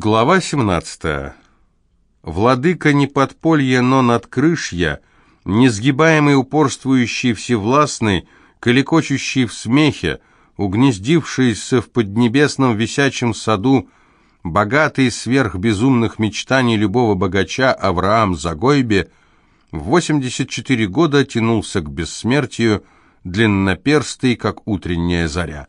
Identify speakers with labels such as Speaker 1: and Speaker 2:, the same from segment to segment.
Speaker 1: Глава 17. Владыка не подполье, но надкрышья, несгибаемый упорствующий всевластный, каликочущий в смехе, угнездившийся в поднебесном висячем саду, богатый сверх безумных мечтаний любого богача Авраам Загойбе, в 84 года тянулся к бессмертию, длинноперстый, как утренняя заря.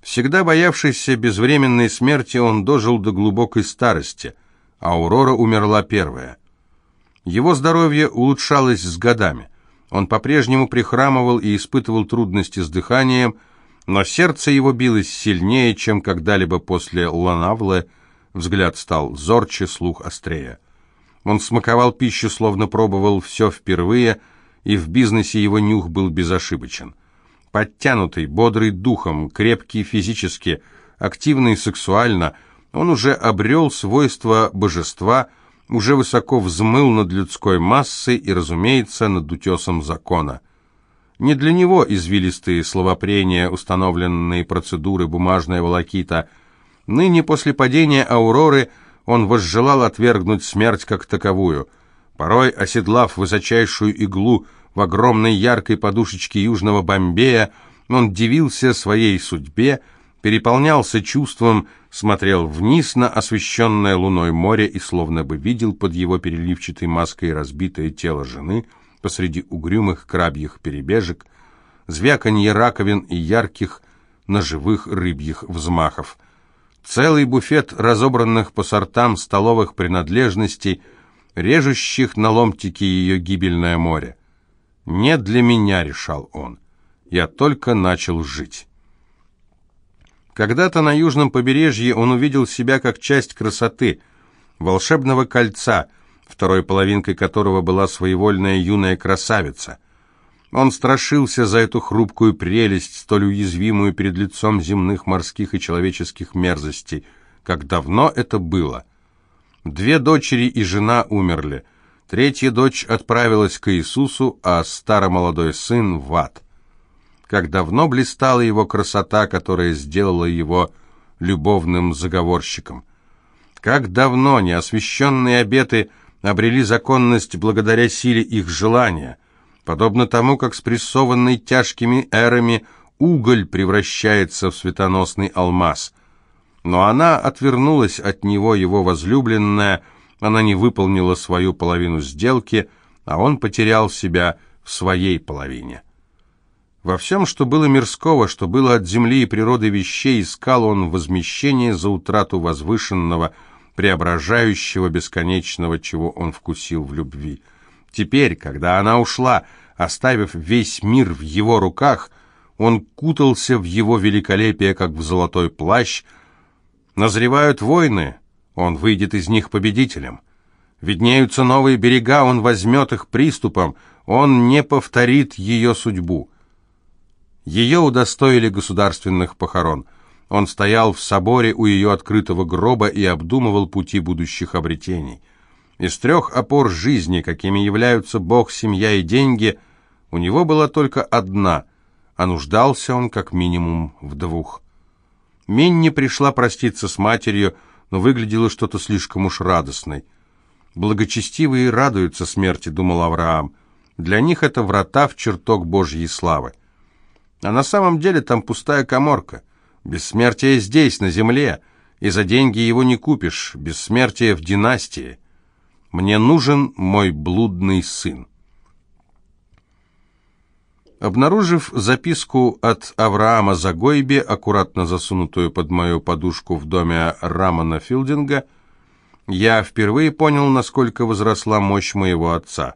Speaker 1: Всегда боявшийся безвременной смерти, он дожил до глубокой старости, а Аурора умерла первая. Его здоровье улучшалось с годами. Он по-прежнему прихрамывал и испытывал трудности с дыханием, но сердце его билось сильнее, чем когда-либо после Ланавле, взгляд стал зорче, слух острее. Он смаковал пищу, словно пробовал все впервые, и в бизнесе его нюх был безошибочен подтянутый, бодрый духом, крепкий физически, активный сексуально, он уже обрел свойства божества, уже высоко взмыл над людской массой и, разумеется, над утесом закона. Не для него извилистые словопрения, установленные процедуры, бумажная волокита. Ныне, после падения Ауроры, он возжелал отвергнуть смерть как таковую. Порой, оседлав высочайшую иглу, в огромной яркой подушечке Южного Бомбея, он дивился своей судьбе, переполнялся чувством, смотрел вниз на освещенное луной море и словно бы видел под его переливчатой маской разбитое тело жены посреди угрюмых крабьих перебежек, звяканье раковин и ярких ножевых рыбьих взмахов. Целый буфет разобранных по сортам столовых принадлежностей, режущих на ломтики ее гибельное море. «Не для меня», — решал он. «Я только начал жить». Когда-то на южном побережье он увидел себя как часть красоты, волшебного кольца, второй половинкой которого была своевольная юная красавица. Он страшился за эту хрупкую прелесть, столь уязвимую перед лицом земных, морских и человеческих мерзостей. Как давно это было! Две дочери и жена умерли — Третья дочь отправилась к Иисусу, а старомолодой сын в ад. Как давно блистала его красота, которая сделала его любовным заговорщиком. Как давно неосвященные обеты обрели законность благодаря силе их желания, подобно тому, как спрессованный тяжкими эрами уголь превращается в светоносный алмаз. Но она отвернулась от него, его возлюбленная, она не выполнила свою половину сделки, а он потерял себя в своей половине. Во всем, что было мирского, что было от земли и природы вещей, искал он возмещение за утрату возвышенного, преображающего, бесконечного, чего он вкусил в любви. Теперь, когда она ушла, оставив весь мир в его руках, он кутался в его великолепие, как в золотой плащ. Назревают войны, он выйдет из них победителем. Виднеются новые берега, он возьмет их приступом, он не повторит ее судьбу. Ее удостоили государственных похорон. Он стоял в соборе у ее открытого гроба и обдумывал пути будущих обретений. Из трех опор жизни, какими являются Бог, семья и деньги, у него была только одна, а нуждался он как минимум в двух. Минни пришла проститься с матерью, но выглядело что-то слишком уж радостной. «Благочестивые радуются смерти», — думал Авраам. «Для них это врата в чертог Божьей славы». А на самом деле там пустая коморка. Бессмертие здесь, на земле, и за деньги его не купишь. Бессмертие в династии. Мне нужен мой блудный сын. Обнаружив записку от Авраама Загойбе, аккуратно засунутую под мою подушку в доме Рамана Филдинга, я впервые понял, насколько возросла мощь моего отца.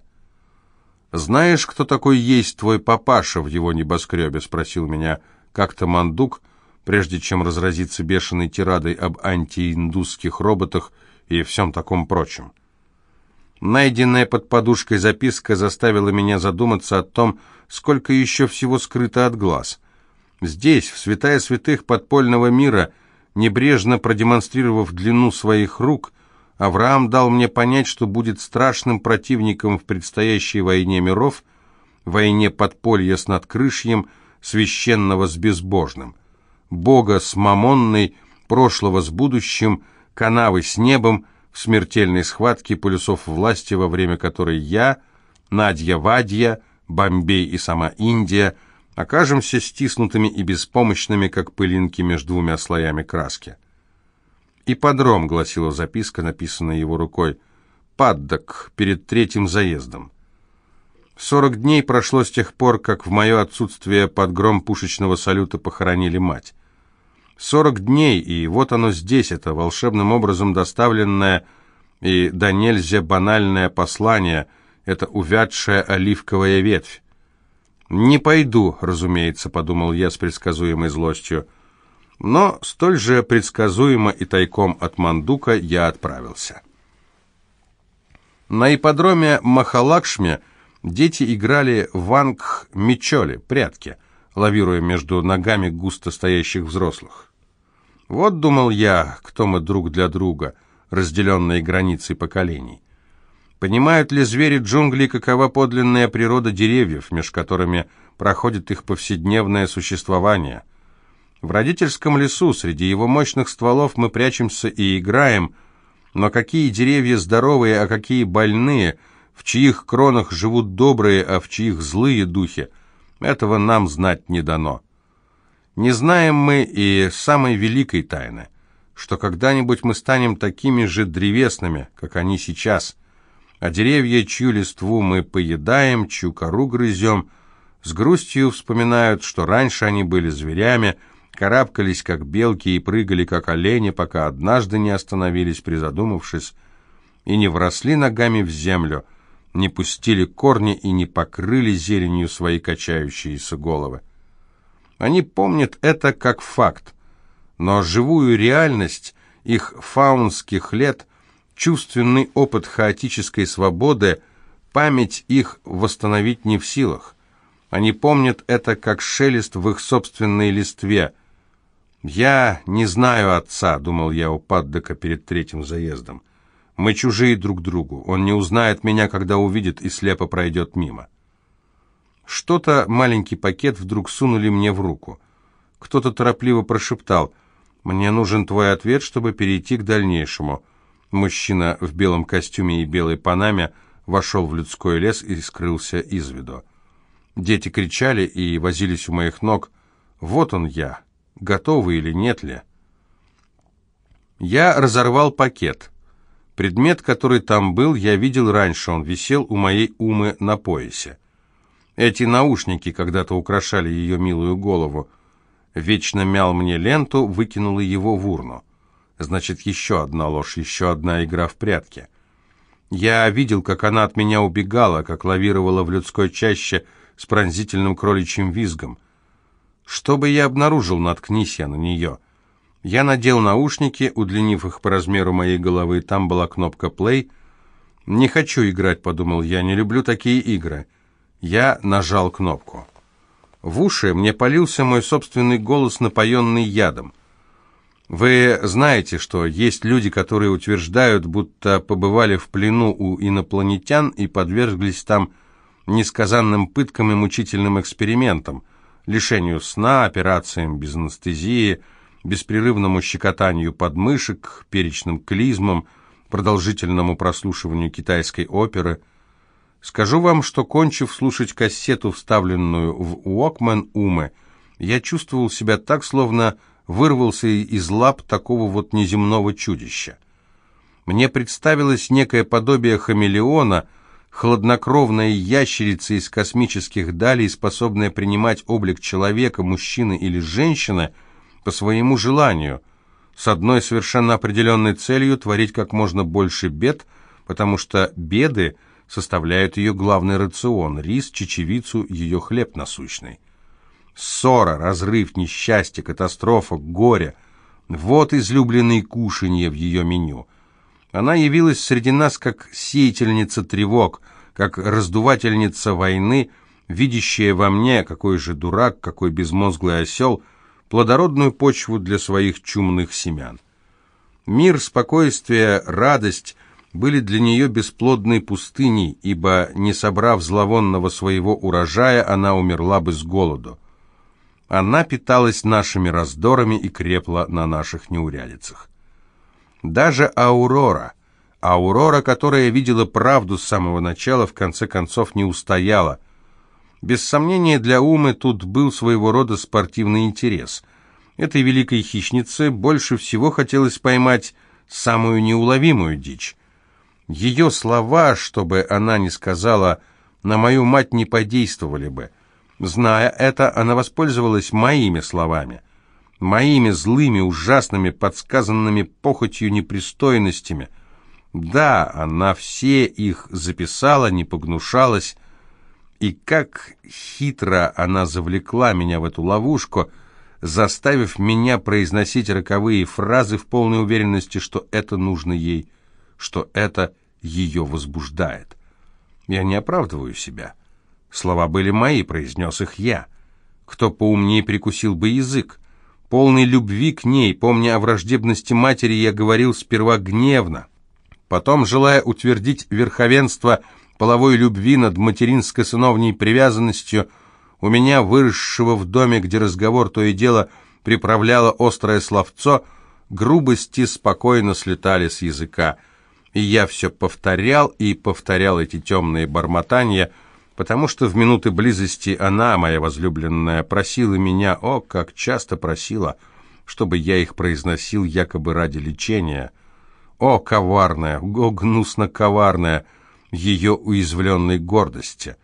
Speaker 1: «Знаешь, кто такой есть твой папаша в его небоскребе?» — спросил меня как-то Мандук, прежде чем разразиться бешеной тирадой об антииндусских роботах и всем таком прочем. Найденная под подушкой записка заставила меня задуматься о том, сколько еще всего скрыто от глаз. Здесь, в святая святых подпольного мира, небрежно продемонстрировав длину своих рук, Авраам дал мне понять, что будет страшным противником в предстоящей войне миров, войне подполья с надкрышьем, священного с безбожным, Бога с мамонной, прошлого с будущим, канавы с небом, в смертельной схватке полюсов власти, во время которой я, Надья Вадья, Бомбей и сама Индия окажемся стиснутыми и беспомощными, как пылинки между двумя слоями краски. «Ипподром», — гласила записка, написанная его рукой, — «паддок, перед третьим заездом». Сорок дней прошло с тех пор, как в мое отсутствие под гром пушечного салюта похоронили мать. Сорок дней, и вот оно здесь, это волшебным образом доставленное и до нельзя банальное послание, это увядшая оливковая ветвь. «Не пойду», — разумеется, — подумал я с предсказуемой злостью. Но столь же предсказуемо и тайком от Мандука я отправился. На ипподроме Махалакшме дети играли в ангх-мечоли, прятки, лавируя между ногами густо стоящих взрослых. Вот, думал я, кто мы друг для друга, разделенные границей поколений. Понимают ли звери джунглей, какова подлинная природа деревьев, меж которыми проходит их повседневное существование? В родительском лесу, среди его мощных стволов, мы прячемся и играем, но какие деревья здоровые, а какие больные, в чьих кронах живут добрые, а в чьих злые духи, этого нам знать не дано. Не знаем мы и самой великой тайны, что когда-нибудь мы станем такими же древесными, как они сейчас, а деревья, чью листву мы поедаем, чью кору грызем, с грустью вспоминают, что раньше они были зверями, карабкались, как белки, и прыгали, как олени, пока однажды не остановились, призадумавшись, и не вросли ногами в землю, не пустили корни и не покрыли зеленью свои качающиеся головы. Они помнят это как факт, но живую реальность их фаунских лет, чувственный опыт хаотической свободы, память их восстановить не в силах. Они помнят это как шелест в их собственной листве. «Я не знаю отца», — думал я у Паддека перед третьим заездом. «Мы чужие друг другу. Он не узнает меня, когда увидит и слепо пройдет мимо». Что-то, маленький пакет, вдруг сунули мне в руку. Кто-то торопливо прошептал, «Мне нужен твой ответ, чтобы перейти к дальнейшему». Мужчина в белом костюме и белой панаме вошел в людской лес и скрылся из виду. Дети кричали и возились у моих ног. «Вот он я, готовы или нет ли?» Я разорвал пакет. Предмет, который там был, я видел раньше, он висел у моей умы на поясе. Эти наушники когда-то украшали ее милую голову. Вечно мял мне ленту, выкинула его в урну. Значит, еще одна ложь, еще одна игра в прятки. Я видел, как она от меня убегала, как лавировала в людской чаще с пронзительным кроличьим визгом. Что бы я обнаружил, наткнись я на нее. Я надел наушники, удлинив их по размеру моей головы, там была кнопка «плей». «Не хочу играть», — подумал я, — «не люблю такие игры». Я нажал кнопку. В уши мне полился мой собственный голос, напоенный ядом. Вы знаете, что есть люди, которые утверждают, будто побывали в плену у инопланетян и подверглись там несказанным пыткам и мучительным экспериментам, лишению сна, операциям без анестезии, беспрерывному щекотанию подмышек, перечным клизмам, продолжительному прослушиванию китайской оперы – Скажу вам, что, кончив слушать кассету, вставленную в Уокмен Умы, я чувствовал себя так, словно вырвался из лап такого вот неземного чудища. Мне представилось некое подобие хамелеона, хладнокровная ящерица из космических далей, способная принимать облик человека, мужчины или женщины по своему желанию, с одной совершенно определенной целью творить как можно больше бед, потому что беды – составляют ее главный рацион – рис, чечевицу, ее хлеб насущный. Ссора, разрыв, несчастье, катастрофа, горе – вот излюбленные кушанья в ее меню. Она явилась среди нас как сеятельница тревог, как раздувательница войны, видящая во мне, какой же дурак, какой безмозглый осел, плодородную почву для своих чумных семян. Мир, спокойствие, радость – были для нее бесплодной пустыней, ибо, не собрав зловонного своего урожая, она умерла бы с голоду. Она питалась нашими раздорами и крепла на наших неурядицах. Даже Аурора, Аурора, которая видела правду с самого начала, в конце концов не устояла. Без сомнения, для Умы тут был своего рода спортивный интерес. Этой великой хищнице больше всего хотелось поймать самую неуловимую дичь. Ее слова, чтобы она не сказала «на мою мать не подействовали бы». Зная это, она воспользовалась моими словами, моими злыми, ужасными, подсказанными похотью непристойностями. Да, она все их записала, не погнушалась, и как хитро она завлекла меня в эту ловушку, заставив меня произносить роковые фразы в полной уверенности, что это нужно ей, что это ее возбуждает. Я не оправдываю себя. Слова были мои, произнес их я. Кто поумнее прикусил бы язык? Полный любви к ней, помня о враждебности матери, я говорил сперва гневно. Потом, желая утвердить верховенство половой любви над материнско-сыновней привязанностью, у меня, выросшего в доме, где разговор то и дело приправляло острое словцо, грубости спокойно слетали с языка — и я все повторял и повторял эти темные бормотания, потому что в минуты близости она, моя возлюбленная, просила меня, о, как часто просила, чтобы я их произносил якобы ради лечения. О, коварная, о, гнусно-коварная ее уязвленной гордости!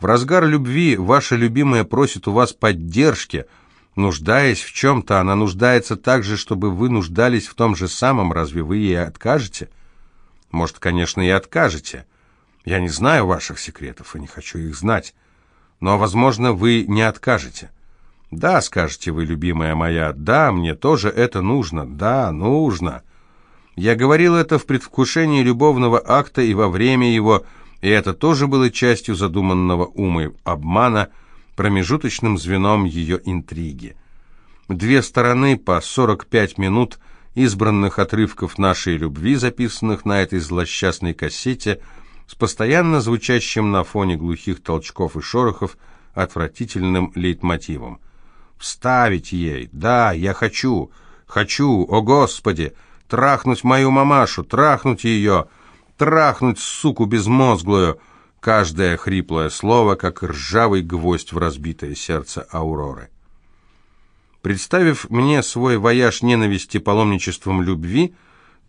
Speaker 1: В разгар любви ваша любимая просит у вас поддержки, нуждаясь в чем-то, она нуждается так же, чтобы вы нуждались в том же самом, разве вы ей откажете?» Может, конечно, и откажете. Я не знаю ваших секретов и не хочу их знать. Но, возможно, вы не откажете. Да, скажете вы, любимая моя, да, мне тоже это нужно, да, нужно. Я говорил это в предвкушении любовного акта и во время его, и это тоже было частью задуманного умы обмана, промежуточным звеном ее интриги. Две стороны по 45 минут – избранных отрывков нашей любви, записанных на этой злосчастной кассете, с постоянно звучащим на фоне глухих толчков и шорохов отвратительным лейтмотивом. «Вставить ей! Да, я хочу! Хочу! О, Господи! Трахнуть мою мамашу! Трахнуть ее! Трахнуть, суку безмозглую!» Каждое хриплое слово, как ржавый гвоздь в разбитое сердце Ауроры. Представив мне свой вояж ненависти паломничеством любви,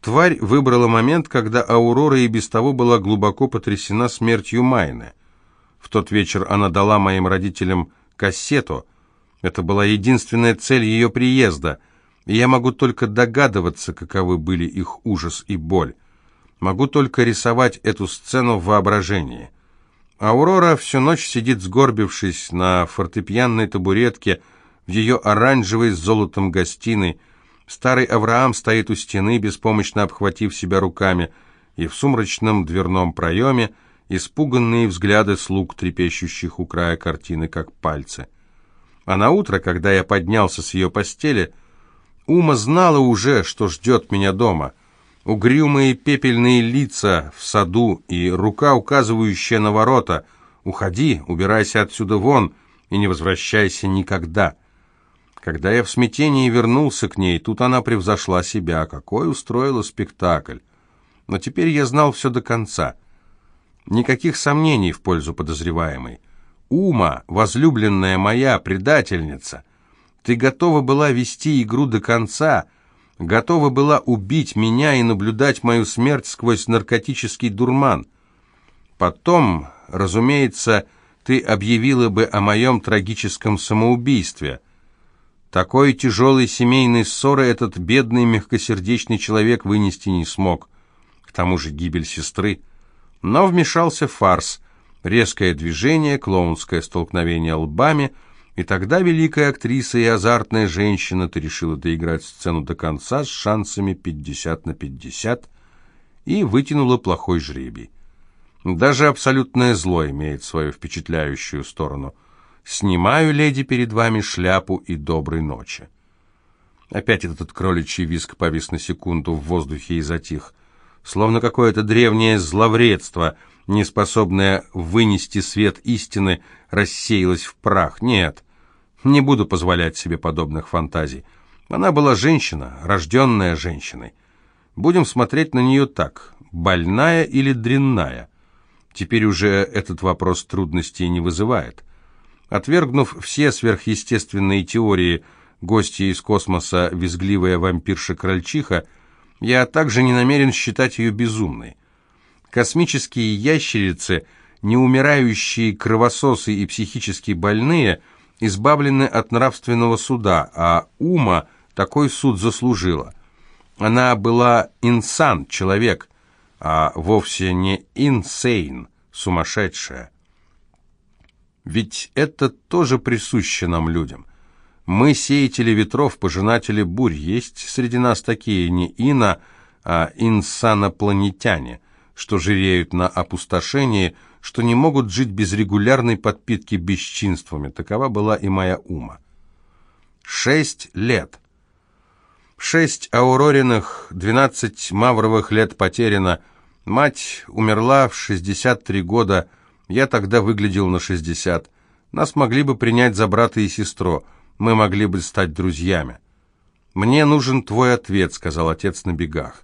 Speaker 1: тварь выбрала момент, когда Аурора и без того была глубоко потрясена смертью Майны. В тот вечер она дала моим родителям кассету. Это была единственная цель ее приезда, и я могу только догадываться, каковы были их ужас и боль. Могу только рисовать эту сцену в воображении. Аурора всю ночь сидит сгорбившись на фортепианной табуретке, в ее оранжевой с золотом гостиной. Старый Авраам стоит у стены, беспомощно обхватив себя руками, и в сумрачном дверном проеме испуганные взгляды слуг, трепещущих у края картины, как пальцы. А на утро, когда я поднялся с ее постели, Ума знала уже, что ждет меня дома. Угрюмые пепельные лица в саду и рука, указывающая на ворота. «Уходи, убирайся отсюда вон и не возвращайся никогда». Когда я в смятении вернулся к ней, тут она превзошла себя, какой устроила спектакль. Но теперь я знал все до конца. Никаких сомнений в пользу подозреваемой. Ума, возлюбленная моя, предательница, ты готова была вести игру до конца, готова была убить меня и наблюдать мою смерть сквозь наркотический дурман. Потом, разумеется, ты объявила бы о моем трагическом самоубийстве. Такой тяжелой семейной ссоры этот бедный мягкосердечный человек вынести не смог. К тому же гибель сестры. Но вмешался фарс, резкое движение, клоунское столкновение лбами, и тогда великая актриса и азартная женщина, ты решила доиграть сцену до конца с шансами 50 на 50 и вытянула плохой жребий. Даже абсолютное зло имеет свою впечатляющую сторону – Снимаю, леди, перед вами шляпу и доброй ночи. Опять этот кроличий виск повис на секунду в воздухе и затих. Словно какое-то древнее зловредство, неспособное вынести свет истины, рассеялось в прах. Нет, не буду позволять себе подобных фантазий. Она была женщина, рожденная женщиной. Будем смотреть на нее так, больная или дрянная. Теперь уже этот вопрос трудностей не вызывает. Отвергнув все сверхъестественные теории гости из космоса, визгливая вампирша-крольчиха, я также не намерен считать ее безумной. Космические ящерицы, неумирающие кровососы и психически больные, избавлены от нравственного суда, а ума такой суд заслужила. Она была инсан, человек, а вовсе не инсейн, сумасшедшая. Ведь это тоже присуще нам, людям. Мы сеятели ветров, пожинатели бурь. Есть среди нас такие не ина, а инсанопланетяне, что жиреют на опустошении, что не могут жить без регулярной подпитки бесчинствами. Такова была и моя ума. Шесть лет. Шесть аурориных, двенадцать мавровых лет потеряно. Мать умерла в шестьдесят три года, я тогда выглядел на шестьдесят. Нас могли бы принять за брата и сестру, мы могли бы стать друзьями. «Мне нужен твой ответ», — сказал отец на бегах.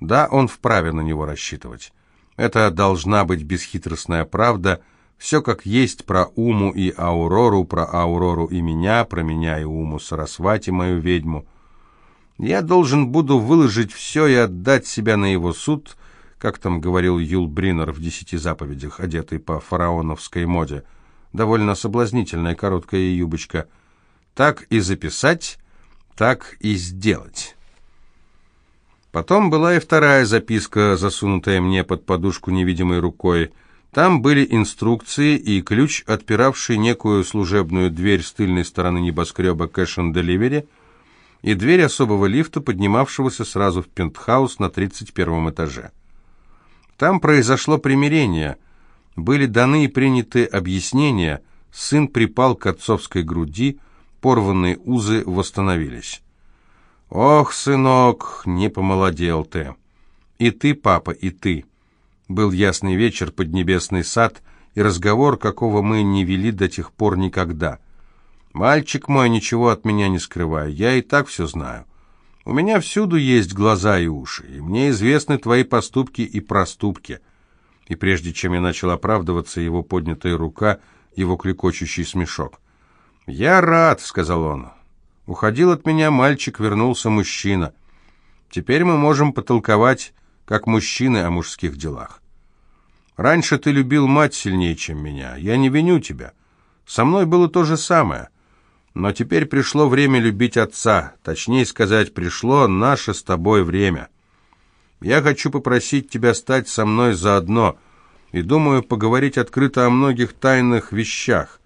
Speaker 1: Да, он вправе на него рассчитывать. Это должна быть бесхитростная правда, все как есть про Уму и Аурору, про Аурору и меня, про меня и Уму Сарасвати, мою ведьму. Я должен буду выложить все и отдать себя на его суд, как там говорил Юл Бринер в «Десяти заповедях», одетый по фараоновской моде. Довольно соблазнительная короткая юбочка. Так и записать, так и сделать. Потом была и вторая записка, засунутая мне под подушку невидимой рукой. Там были инструкции и ключ, отпиравший некую служебную дверь с тыльной стороны небоскреба Cash and Delivery, и дверь особого лифта, поднимавшегося сразу в пентхаус на 31 этаже. Там произошло примирение, были даны и приняты объяснения, сын припал к отцовской груди, порванные узы восстановились. «Ох, сынок, не помолодел ты!» «И ты, папа, и ты!» Был ясный вечер, поднебесный сад, и разговор, какого мы не вели до тех пор никогда – «Мальчик мой, ничего от меня не скрывай, я и так все знаю. У меня всюду есть глаза и уши, и мне известны твои поступки и проступки». И прежде чем я начал оправдываться, его поднятая рука, его клекочущий смешок. «Я рад», — сказал он. «Уходил от меня мальчик, вернулся мужчина. Теперь мы можем потолковать, как мужчины, о мужских делах. Раньше ты любил мать сильнее, чем меня. Я не виню тебя. Со мной было то же самое». Но теперь пришло время любить отца, точнее сказать, пришло наше с тобой время. Я хочу попросить тебя стать со мной заодно и думаю поговорить открыто о многих тайных вещах.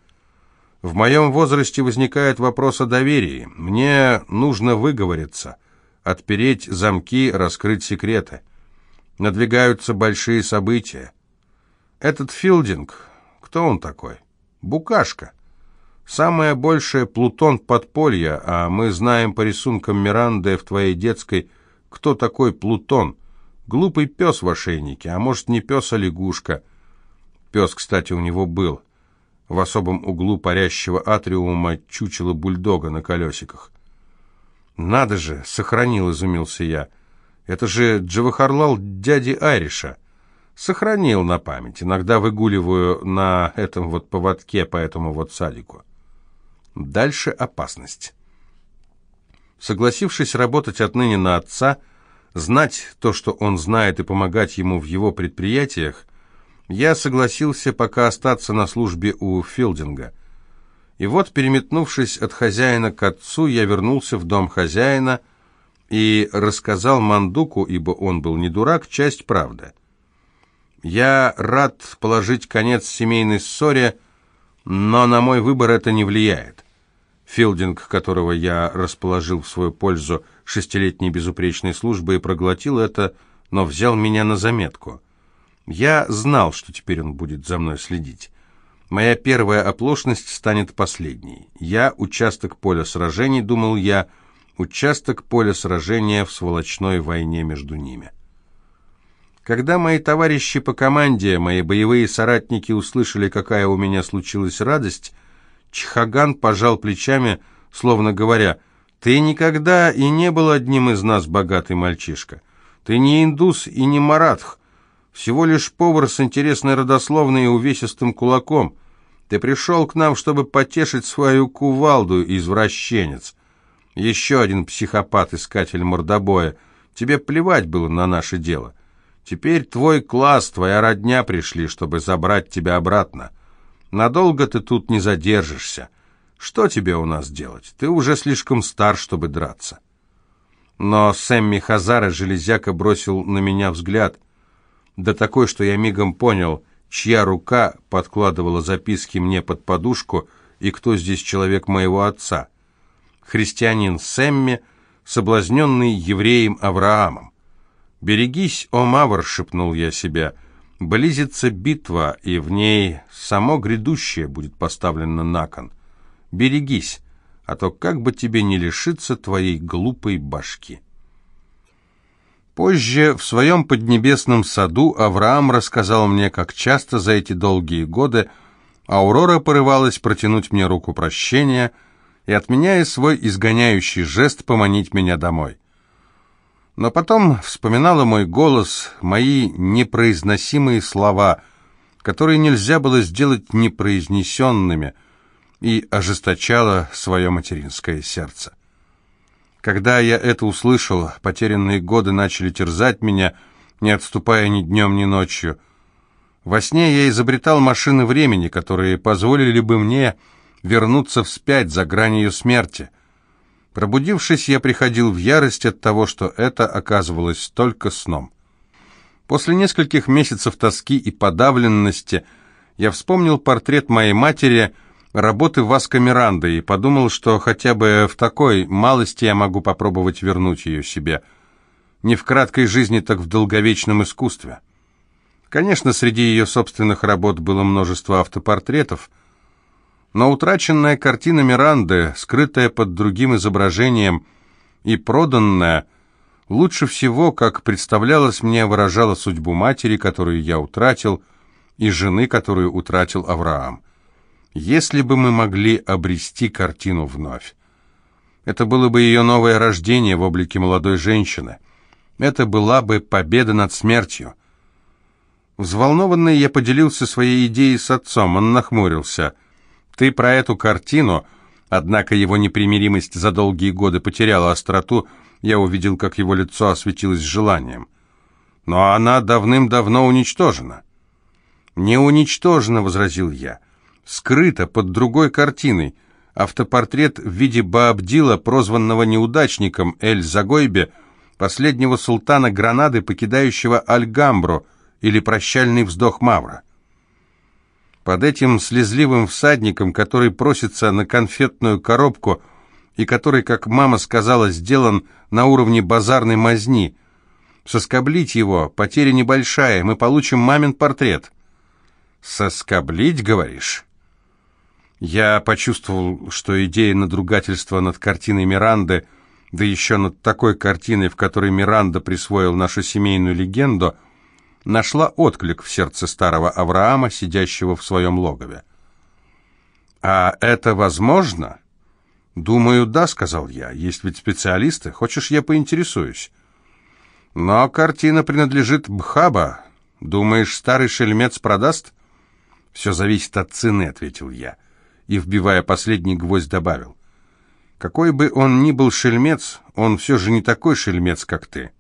Speaker 1: В моем возрасте возникает вопрос о доверии. Мне нужно выговориться, отпереть замки, раскрыть секреты. Надвигаются большие события. Этот Филдинг, кто он такой? Букашка. Самое большее Плутон подполья, а мы знаем по рисункам Миранды в твоей детской, кто такой Плутон. Глупый пес в ошейнике, а может не пес, а лягушка. Пес, кстати, у него был. В особом углу парящего атриума чучело бульдога на колесиках. «Надо же!» — сохранил, изумился я. «Это же Джавахарлал дяди Айриша». Сохранил на память. Иногда выгуливаю на этом вот поводке по этому вот садику. Дальше опасность. Согласившись работать отныне на отца, знать то, что он знает, и помогать ему в его предприятиях, я согласился пока остаться на службе у Филдинга. И вот, переметнувшись от хозяина к отцу, я вернулся в дом хозяина и рассказал Мандуку, ибо он был не дурак, часть правды. Я рад положить конец семейной ссоре, но на мой выбор это не влияет. Филдинг, которого я расположил в свою пользу шестилетней безупречной службы, и проглотил это, но взял меня на заметку. Я знал, что теперь он будет за мной следить. Моя первая оплошность станет последней. Я участок поля сражений, думал я, участок поля сражения в сволочной войне между ними. Когда мои товарищи по команде, мои боевые соратники услышали, какая у меня случилась радость, Чхаган пожал плечами, словно говоря, «Ты никогда и не был одним из нас, богатый мальчишка. Ты не индус и не маратх, всего лишь повар с интересной родословной и увесистым кулаком. Ты пришел к нам, чтобы потешить свою кувалду, извращенец. Еще один психопат-искатель мордобоя. Тебе плевать было на наше дело. Теперь твой класс, твоя родня пришли, чтобы забрать тебя обратно. Надолго ты тут не задержишься. Что тебе у нас делать? Ты уже слишком стар, чтобы драться. Но Сэмми Хазара железяка бросил на меня взгляд, да такой, что я мигом понял, чья рука подкладывала записки мне под подушку и кто здесь человек моего отца. Христианин Сэмми, соблазненный евреем Авраамом. «Берегись, о Мавр!» — шепнул я себя. «Близится битва, и в ней само грядущее будет поставлено на кон. Берегись, а то как бы тебе не лишиться твоей глупой башки». Позже в своем поднебесном саду Авраам рассказал мне, как часто за эти долгие годы Аурора порывалась протянуть мне руку прощения и, отменяя свой изгоняющий жест, поманить меня домой. Но потом вспоминала мой голос, мои непроизносимые слова, которые нельзя было сделать непроизнесенными, и ожесточала свое материнское сердце. Когда я это услышал, потерянные годы начали терзать меня, не отступая ни днем, ни ночью. Во сне я изобретал машины времени, которые позволили бы мне вернуться вспять за гранью смерти — Пробудившись, я приходил в ярость от того, что это оказывалось только сном. После нескольких месяцев тоски и подавленности я вспомнил портрет моей матери, работы Васко Миранды, и подумал, что хотя бы в такой малости я могу попробовать вернуть ее себе. Не в краткой жизни, так в долговечном искусстве. Конечно, среди ее собственных работ было множество автопортретов, но утраченная картина Миранды, скрытая под другим изображением и проданная, лучше всего, как представлялось мне, выражала судьбу матери, которую я утратил, и жены, которую утратил Авраам. Если бы мы могли обрести картину вновь. Это было бы ее новое рождение в облике молодой женщины. Это была бы победа над смертью. Взволнованный я поделился своей идеей с отцом, он нахмурился – ты про эту картину, однако его непримиримость за долгие годы потеряла остроту, я увидел, как его лицо осветилось желанием. Но она давным-давно уничтожена. «Не уничтожена», — возразил я, — «скрыта под другой картиной. Автопортрет в виде Баабдила, прозванного неудачником Эль-Загойбе, последнего султана Гранады, покидающего Альгамбру, или прощальный вздох Мавра. Под этим слезливым всадником, который просится на конфетную коробку и который, как мама сказала, сделан на уровне базарной мазни. Соскоблить его, потеря небольшая, мы получим мамин портрет. «Соскоблить, говоришь?» Я почувствовал, что идея надругательства над картиной Миранды, да еще над такой картиной, в которой Миранда присвоил нашу семейную легенду – нашла отклик в сердце старого Авраама, сидящего в своем логове. «А это возможно?» «Думаю, да», — сказал я. «Есть ведь специалисты. Хочешь, я поинтересуюсь?» «Но картина принадлежит Бхаба. Думаешь, старый шельмец продаст?» «Все зависит от цены», — ответил я. И, вбивая последний гвоздь, добавил. «Какой бы он ни был шельмец, он все же не такой шельмец, как ты».